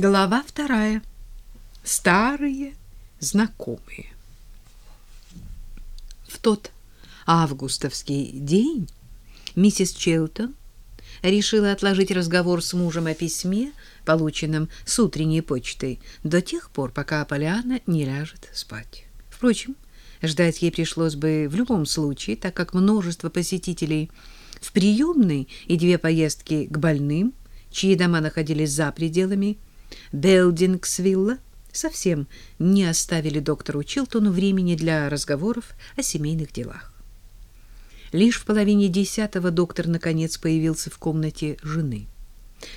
Глава вторая. Старые знакомые. В тот августовский день миссис Челтон решила отложить разговор с мужем о письме, полученном с утренней почтой, до тех пор, пока Поляна не ляжет спать. Впрочем, ждать ей пришлось бы в любом случае, так как множество посетителей в приемной и две поездки к больным, чьи дома находились за пределами Белдингсвилла, совсем не оставили доктору Чилтону времени для разговоров о семейных делах. Лишь в половине десятого доктор наконец появился в комнате жены.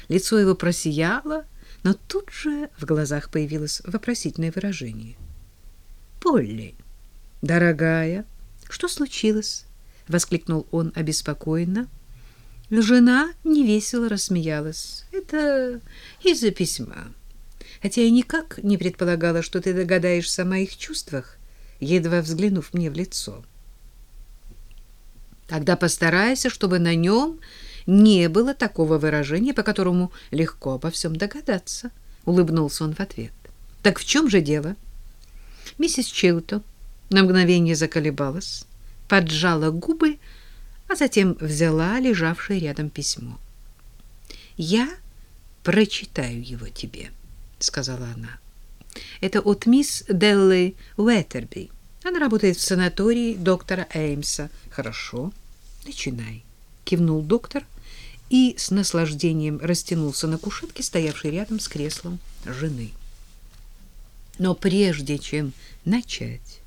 Лицо его просияло, но тут же в глазах появилось вопросительное выражение. «Полли, дорогая, что случилось?» — воскликнул он обеспокоенно. Жена невесело рассмеялась. «Это из-за письма. Хотя я никак не предполагала, что ты догадаешься о моих чувствах, едва взглянув мне в лицо». Тогда постарайся, чтобы на нем не было такого выражения, по которому легко обо всем догадаться, — улыбнулся он в ответ. — Так в чем же дело? Миссис Чилтон на мгновение заколебалась, поджала губы, а затем взяла лежавшее рядом письмо. — Я прочитаю его тебе, — сказала она. — Это от мисс Деллы Уэттерби. Она работает в санатории доктора Эймса. Хорошо. — Начинай, кивнул доктор и с наслаждением растянулся на кушетке, стоявшей рядом с креслом жены. Но прежде чем начать,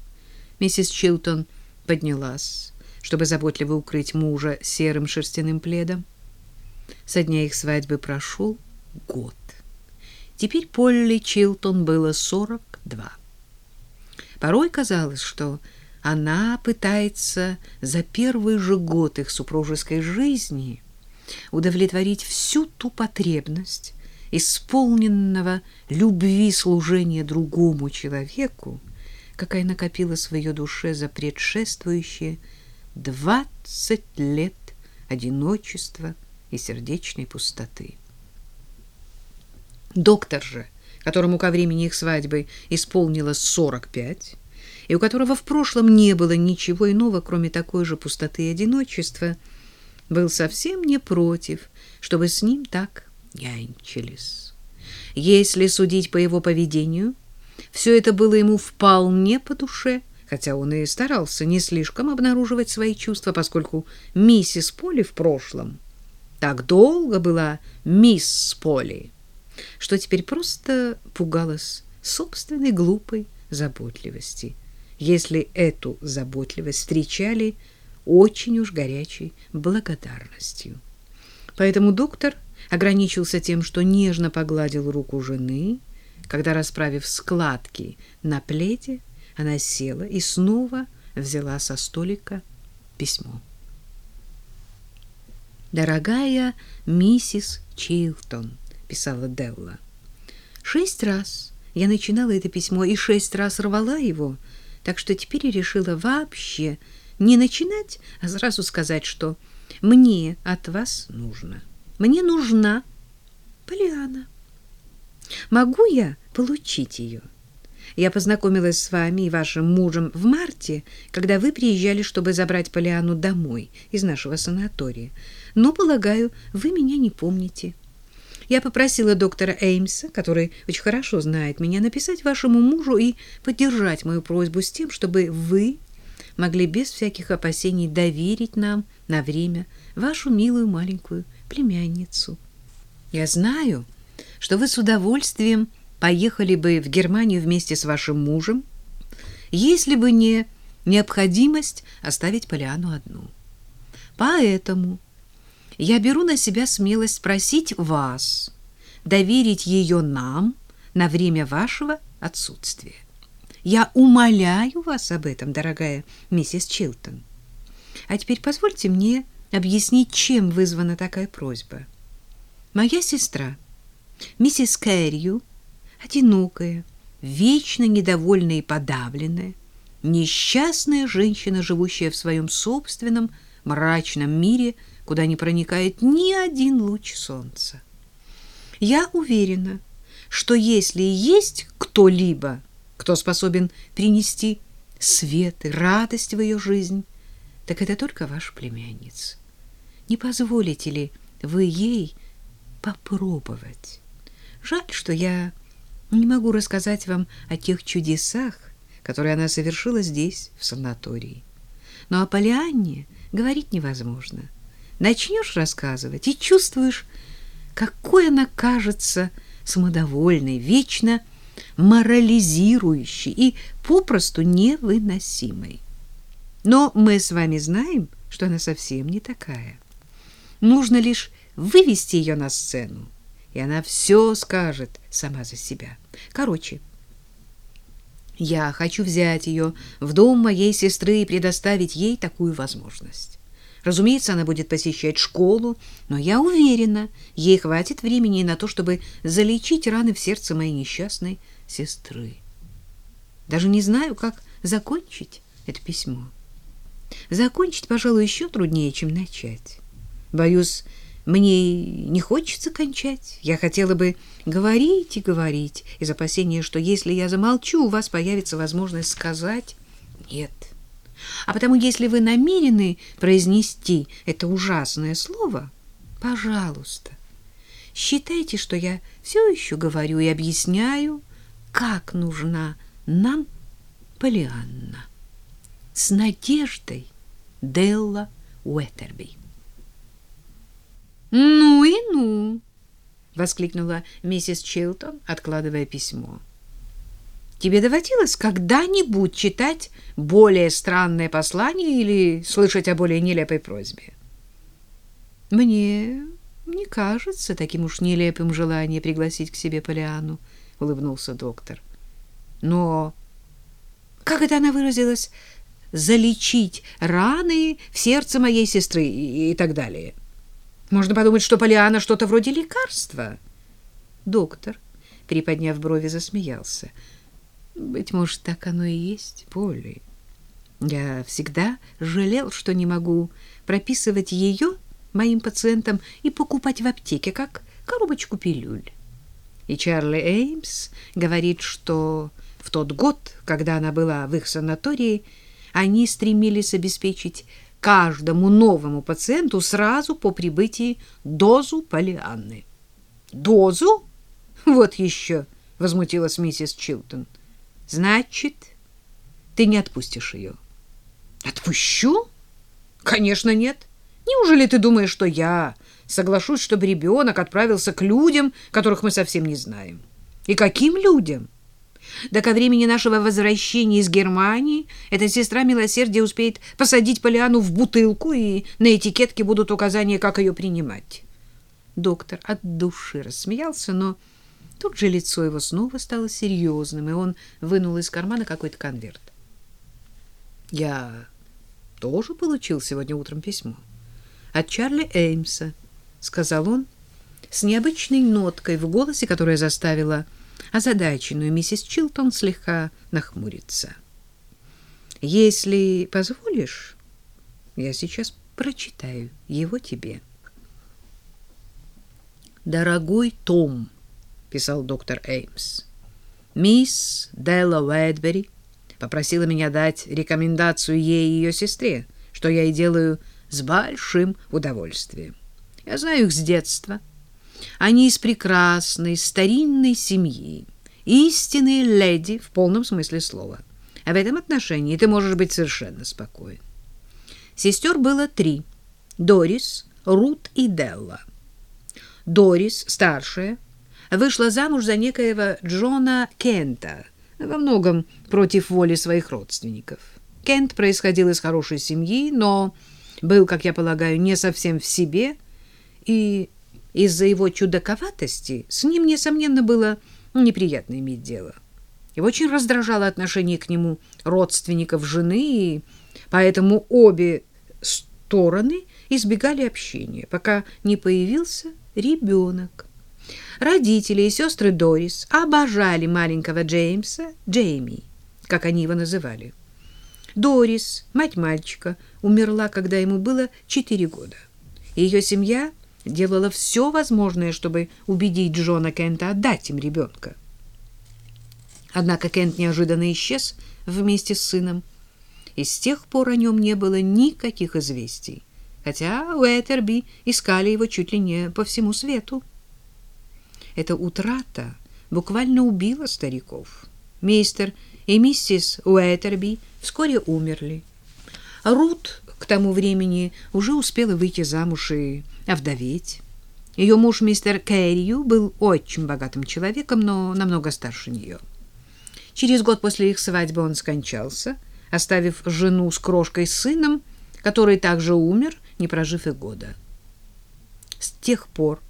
миссис Чилтон поднялась, чтобы заботливо укрыть мужа серым шерстяным пледом. Со дня их свадьбы прошел год. Теперь Полли Чилтон было сорок два. Порой казалось, что она пытается за первый же год их супружеской жизни удовлетворить всю ту потребность исполненного любви служения другому человеку, какая накопилась в ее душе за предшествующие двадцать лет одиночества и сердечной пустоты. Доктор же, которому ко времени их свадьбы исполнилось сорок пять, и у которого в прошлом не было ничего иного, кроме такой же пустоты и одиночества, был совсем не против, чтобы с ним так нянчились. Если судить по его поведению, все это было ему вполне по душе, хотя он и старался не слишком обнаруживать свои чувства, поскольку миссис Поли в прошлом так долго была мисс Поли, что теперь просто пугалась собственной глупой заботливости если эту заботливость встречали очень уж горячей благодарностью. Поэтому доктор ограничился тем, что нежно погладил руку жены, когда, расправив складки на пледе, она села и снова взяла со столика письмо. «Дорогая миссис Чилтон», — писала Делла, — «шесть раз я начинала это письмо и шесть раз рвала его, — так что теперь решила вообще не начинать, а сразу сказать, что мне от вас нужно. Мне нужна Полиана. Могу я получить ее? Я познакомилась с вами и вашим мужем в марте, когда вы приезжали, чтобы забрать Полиану домой из нашего санатория. Но, полагаю, вы меня не помните. Я попросила доктора Эймса, который очень хорошо знает меня, написать вашему мужу и поддержать мою просьбу с тем, чтобы вы могли без всяких опасений доверить нам на время вашу милую маленькую племянницу. Я знаю, что вы с удовольствием поехали бы в Германию вместе с вашим мужем, если бы не необходимость оставить Полиану одну. Поэтому я беру на себя смелость спросить вас, доверить ее нам на время вашего отсутствия. Я умоляю вас об этом, дорогая миссис Чилтон. А теперь позвольте мне объяснить, чем вызвана такая просьба. Моя сестра, миссис Кэррию, одинокая, вечно недовольная и подавленная, несчастная женщина, живущая в своем собственном мрачном мире – куда не проникает ни один луч солнца. Я уверена, что если есть кто-либо, кто способен принести свет и радость в ее жизнь, так это только ваша племянница. Не позволите ли вы ей попробовать? Жаль, что я не могу рассказать вам о тех чудесах, которые она совершила здесь, в санатории. Но о Полианне говорить невозможно. Начнешь рассказывать и чувствуешь, какой она кажется самодовольной, вечно морализирующей и попросту невыносимой. Но мы с вами знаем, что она совсем не такая. Нужно лишь вывести ее на сцену, и она все скажет сама за себя. Короче, я хочу взять ее в дом моей сестры и предоставить ей такую возможность. Разумеется, она будет посещать школу, но я уверена, ей хватит времени на то, чтобы залечить раны в сердце моей несчастной сестры. Даже не знаю, как закончить это письмо. Закончить, пожалуй, еще труднее, чем начать. Боюсь, мне не хочется кончать. Я хотела бы говорить и говорить, из опасения, что если я замолчу, у вас появится возможность сказать «нет». А потому, если вы намерены произнести это ужасное слово, пожалуйста, считайте, что я все еще говорю и объясняю, как нужна нам Полианна. С надеждой Делла Уэттерби. «Ну и ну!» — воскликнула миссис Чилтон, откладывая письмо. «Тебе доводилось когда-нибудь читать более странное послание или слышать о более нелепой просьбе?» «Мне не кажется таким уж нелепым желание пригласить к себе Полиану», — улыбнулся доктор. «Но как это она выразилась? Залечить раны в сердце моей сестры и, и так далее». Можно подумать, что Полиана что-то вроде лекарства. Доктор, приподняв брови, засмеялся. Быть может, так оно и есть, Поли. Я всегда жалел, что не могу прописывать ее моим пациентам и покупать в аптеке, как коробочку пилюль. И Чарли Эймс говорит, что в тот год, когда она была в их санатории, они стремились обеспечить каждому новому пациенту сразу по прибытии дозу полианны. Дозу? Вот еще, возмутилась миссис Чилтон. Значит, ты не отпустишь ее? Отпущу? Конечно, нет. Неужели ты думаешь, что я соглашусь, чтобы ребенок отправился к людям, которых мы совсем не знаем? И каким людям? Да ко времени нашего возвращения из Германии эта сестра милосердия успеет посадить Полиану в бутылку, и на этикетке будут указания, как ее принимать. Доктор от души рассмеялся, но тут же лицо его снова стало серьезным, и он вынул из кармана какой-то конверт. Я тоже получил сегодня утром письмо от Чарли Эймса, сказал он с необычной ноткой в голосе, которая заставила озадаченную миссис Чилтон слегка нахмуриться. Если позволишь, я сейчас прочитаю его тебе. Дорогой Том, писал доктор Эймс. Мисс Делла Уэдбери попросила меня дать рекомендацию ей и ее сестре, что я и делаю с большим удовольствием. Я знаю их с детства. Они из прекрасной старинной семьи, истинные леди в полном смысле слова. А в этом отношении ты можешь быть совершенно спокоен. Сестер было три — Дорис, Рут и Делла. Дорис, старшая, вышла замуж за некоего Джона Кента, во многом против воли своих родственников. Кент происходил из хорошей семьи, но был, как я полагаю, не совсем в себе и из-за его чудаковатости с ним, несомненно, было неприятно иметь дело. Его очень раздражало отношение к нему родственников жены, и поэтому обе стороны избегали общения, пока не появился ребенок. Родители и сестры Дорис обожали маленького Джеймса, Джейми, как они его называли. Дорис, мать мальчика, умерла, когда ему было четыре года. Ее семья делала все возможное, чтобы убедить Джона Кента отдать им ребенка. Однако Кент неожиданно исчез вместе с сыном, и с тех пор о нем не было никаких известий, хотя Уэтерби искали его чуть ли не по всему свету. Эта утрата буквально убила стариков. Мистер и миссис Уэтерби вскоре умерли. Рут к тому времени уже успела выйти замуж и овдоветь. Ее муж мистер Кэррию был очень богатым человеком, но намного старше нее. Через год после их свадьбы он скончался, оставив жену с крошкой сыном, который также умер, не прожив и года. С тех пор,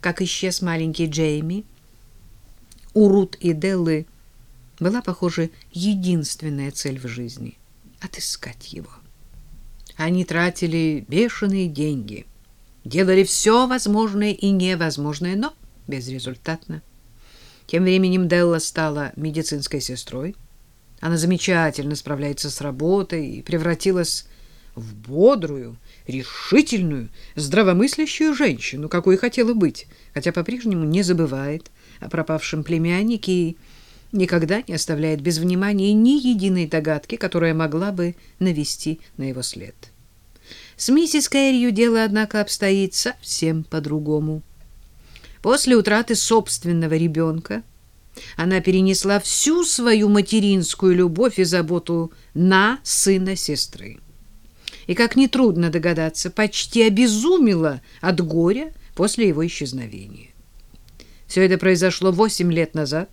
как исчез маленький Джейми, у Рут и Деллы была, похоже, единственная цель в жизни — отыскать его. Они тратили бешеные деньги, делали все возможное и невозможное, но безрезультатно. Тем временем Делла стала медицинской сестрой. Она замечательно справляется с работой и превратилась в бодрую, решительную, здравомыслящую женщину, какой хотела быть, хотя по-прежнему не забывает о пропавшем племяннике и никогда не оставляет без внимания ни единой догадки, которая могла бы навести на его след. С миссис Кэррию дело, однако, обстоит совсем по-другому. После утраты собственного ребенка она перенесла всю свою материнскую любовь и заботу на сына сестры. И, как нетрудно догадаться, почти обезумела от горя после его исчезновения. Все это произошло восемь лет назад.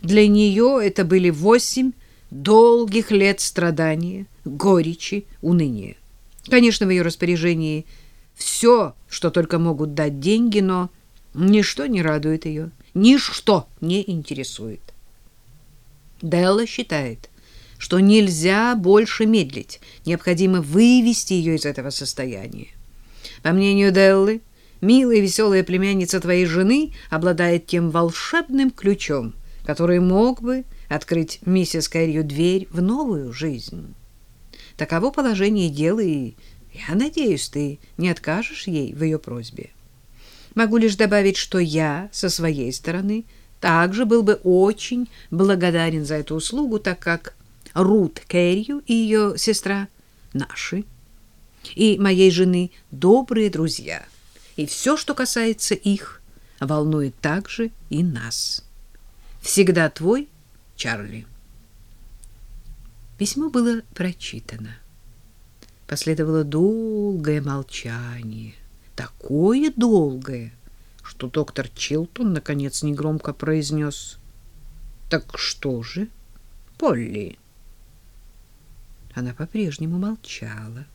Для нее это были восемь долгих лет страдания, горечи, уныния. Конечно, в ее распоряжении все, что только могут дать деньги, но Ничто не радует ее, ничто не интересует. Делла считает, что нельзя больше медлить, необходимо вывести ее из этого состояния. По мнению Деллы, милая и веселая племянница твоей жены обладает тем волшебным ключом, который мог бы открыть миссис Кэррию дверь в новую жизнь. Таково положение дела, и я надеюсь, ты не откажешь ей в ее просьбе. Могу лишь добавить, что я со своей стороны также был бы очень благодарен за эту услугу, так как Рут Кэррию и ее сестра наши, и моей жены добрые друзья, и все, что касается их, волнует также и нас. Всегда твой Чарли. Письмо было прочитано. Последовало долгое молчание такое долгое, что доктор Чилтон наконец негромко произнес «Так что же, Полли?» Она по-прежнему молчала,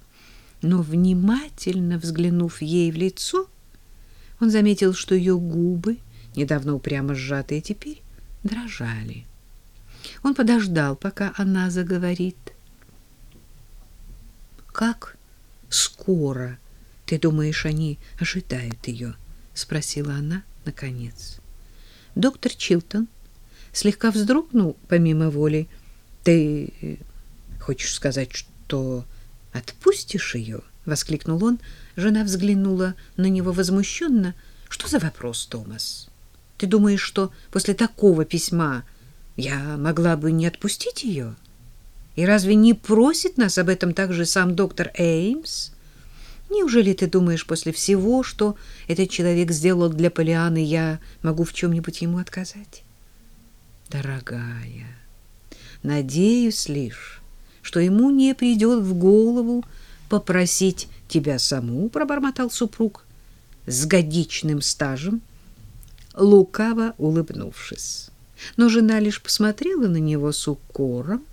но, внимательно взглянув ей в лицо, он заметил, что ее губы, недавно упрямо сжатые, теперь дрожали. Он подождал, пока она заговорит. «Как скоро?» Ты думаешь, они ожидают ее? спросила она наконец. Доктор Чилтон слегка вздрогнул помимо воли. Ты хочешь сказать, что отпустишь ее? воскликнул он. Жена взглянула на него возмущенно. Что за вопрос, Томас? Ты думаешь, что после такого письма я могла бы не отпустить ее? И разве не просит нас об этом также сам доктор Эймс? Неужели ты думаешь, после всего, что этот человек сделал для Полианы, я могу в чем-нибудь ему отказать? Дорогая, надеюсь лишь, что ему не придет в голову попросить тебя саму, пробормотал супруг с годичным стажем, лукаво улыбнувшись. Но жена лишь посмотрела на него с укором,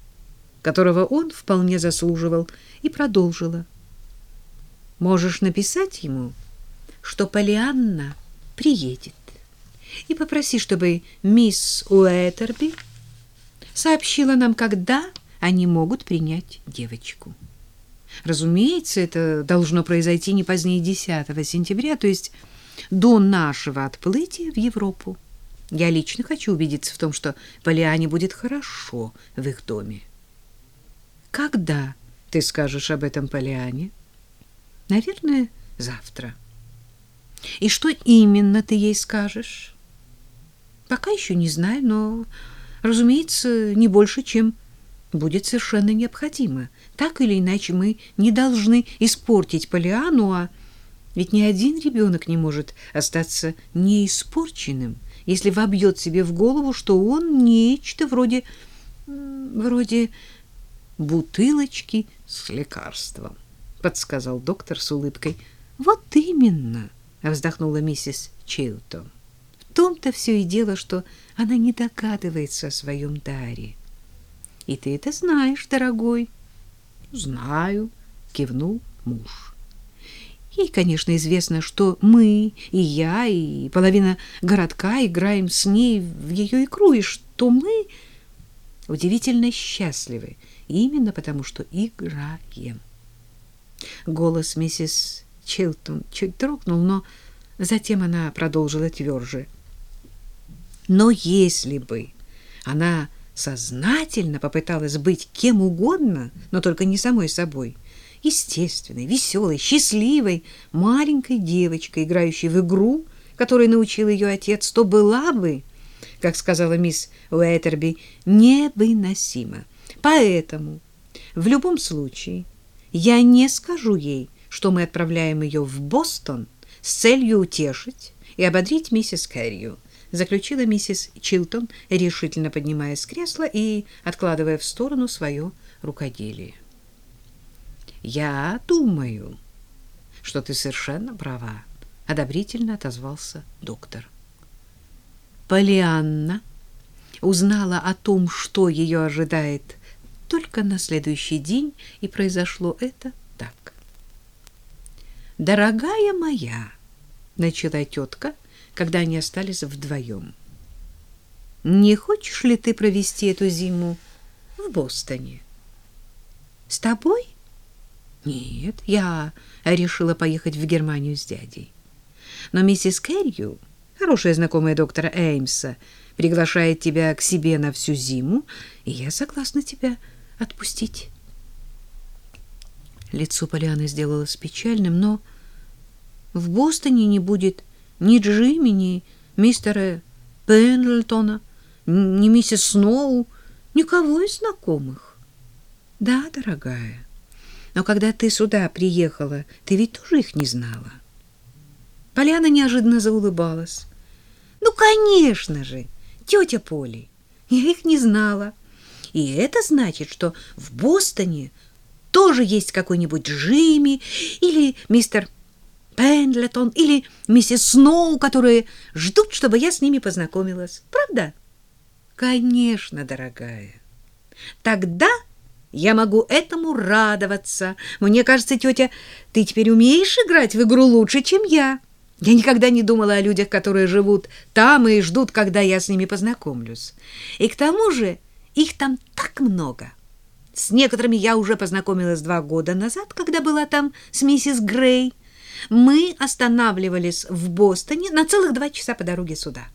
которого он вполне заслуживал, и продолжила — Можешь написать ему, что Полианна приедет, и попроси, чтобы мисс Уэтерби сообщила нам, когда они могут принять девочку. Разумеется, это должно произойти не позднее 10 сентября, то есть до нашего отплытия в Европу. Я лично хочу убедиться в том, что Полиане будет хорошо в их доме. Когда ты скажешь об этом Полиане? Наверное, завтра. И что именно ты ей скажешь? Пока еще не знаю, но, разумеется, не больше, чем будет совершенно необходимо. Так или иначе мы не должны испортить Полиану, а ведь ни один ребенок не может остаться неиспорченным, если вобьет себе в голову, что он нечто вроде вроде бутылочки с лекарством, подсказал доктор с улыбкой. Вот именно, вздохнула миссис Чилтон. В том-то все и дело, что она не догадывается о своем даре. И ты это знаешь, дорогой. Знаю, кивнул муж. Ей, конечно, известно, что мы, и я, и половина городка играем с ней в ее игру, и что мы удивительно счастливы, именно потому что играем. Голос миссис Чилтон чуть дрогнул, но затем она продолжила тверже. Но если бы она сознательно попыталась быть кем угодно, но только не самой собой, естественной, веселой, счастливой, маленькой девочкой, играющей в игру, которой научил ее отец, то была бы как сказала мисс Уэтерби, невыносимо. Поэтому в любом случае я не скажу ей, что мы отправляем ее в Бостон с целью утешить и ободрить миссис Кэррию, заключила миссис Чилтон, решительно поднимаясь с кресла и откладывая в сторону свое рукоделие. Я думаю, что ты совершенно права, одобрительно отозвался доктор. Полианна узнала о том, что ее ожидает, только на следующий день, и произошло это так. «Дорогая моя», — начала тетка, когда они остались вдвоем, — «не хочешь ли ты провести эту зиму в Бостоне?» «С тобой?» «Нет, я решила поехать в Германию с дядей. Но миссис Кэррию хорошая знакомая доктора Эймса, приглашает тебя к себе на всю зиму, и я согласна тебя отпустить. Лицо Полианы сделалось печальным, но в Бостоне не будет ни Джимми, ни мистера Пендлтона, ни миссис Сноу, никого из знакомых. Да, дорогая, но когда ты сюда приехала, ты ведь тоже их не знала. — Поляна неожиданно заулыбалась. Ну, конечно же, тетя Поли. Я их не знала. И это значит, что в Бостоне тоже есть какой-нибудь Джимми или мистер Пендлетон или миссис Сноу, которые ждут, чтобы я с ними познакомилась. Правда? Конечно, дорогая. Тогда я могу этому радоваться. Мне кажется, тетя, ты теперь умеешь играть в игру лучше, чем я. Я никогда не думала о людях, которые живут там и ждут, когда я с ними познакомлюсь. И к тому же их там так много. С некоторыми я уже познакомилась два года назад, когда была там с миссис Грей. Мы останавливались в Бостоне на целых два часа по дороге сюда.